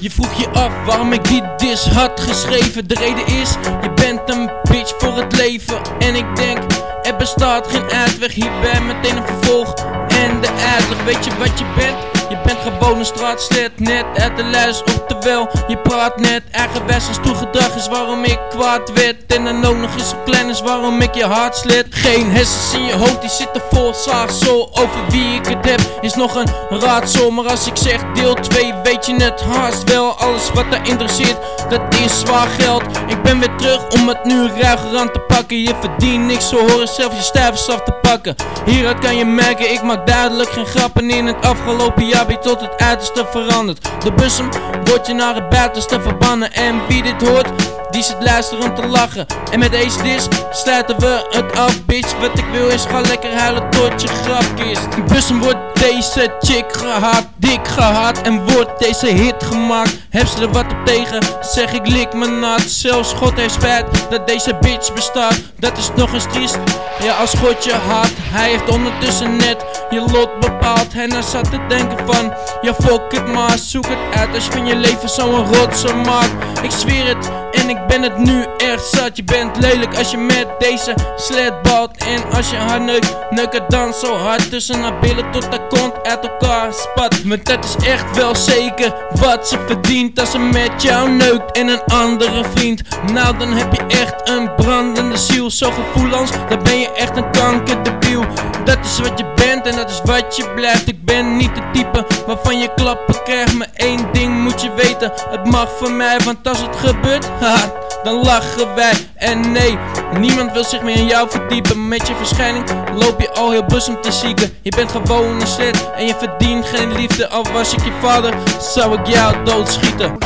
Je vroeg je af waarom ik die dis had geschreven. De reden is, je bent een bitch voor het leven. En ik denk, er bestaat geen uitweg hierbij. Meteen een vervolg en de uitleg. Weet je wat je bent? Bent gewoon een straatslet, net uit de lijst. Oftewel, je praat net eigenwijs als toegedrag is waarom ik kwaad werd. En dan ook nog eens zo klein is waarom ik je hart slit. Geen hersens in je hoofd, die zitten vol zo Over wie ik het heb, is nog een raadsel. Maar als ik zeg deel 2, weet je het haast wel. Alles wat er interesseert, dat is zwaar geld. Ik ben weer terug om het nu ruiger aan te pakken. Je verdient niks, zo horen zelf je stijvers af te pakken. Hieruit kan je merken, ik maak duidelijk geen grappen in het afgelopen jaar tot het uiterste veranderd. De bussen wordt je naar het buitenste verbannen. En wie dit hoort, die zit luisteren te lachen. En met deze dis sluiten we het af, bitch. Wat ik wil is ga lekker huilen tot je grafkist. In bussen wordt deze chick gehaat, dik gehaat. En wordt deze hit gemaakt. Heb ze er wat op tegen? Zeg ik lik me nat. Zelfs God heeft spijt dat deze bitch bestaat. Dat is nog eens triest. Ja, als God je haat, hij heeft ondertussen net je lot bepaald. En hij zat te denken van, ja fuck it maar, zoek het uit als je van je leven zo'n rotse maakt. Ik zweer het, en ik ben het nu echt zat. Je bent lelijk als je met deze sled bouwt. En als je haar neukt, neuk het dan zo hard tussen haar billen tot haar kont uit elkaar spat. Maar dat is echt wel zeker wat ze verdient als ze met jou neukt en een andere vriend. Nou, dan heb je echt een brandende ziel. Zo gevoelens, dan ben je echt een kankerdebiel. Dat is wat je bent en dat is wat je blijft. Ik ben niet de type waarvan je klappen krijgt. Maar één het mag voor mij, want als het gebeurt, haha, dan lachen wij. En nee, niemand wil zich meer in jou verdiepen. Met je verschijning loop je al heel bussem te zieken. Je bent gewoon een set en je verdient geen liefde. Al was ik je vader, zou ik jou doodschieten.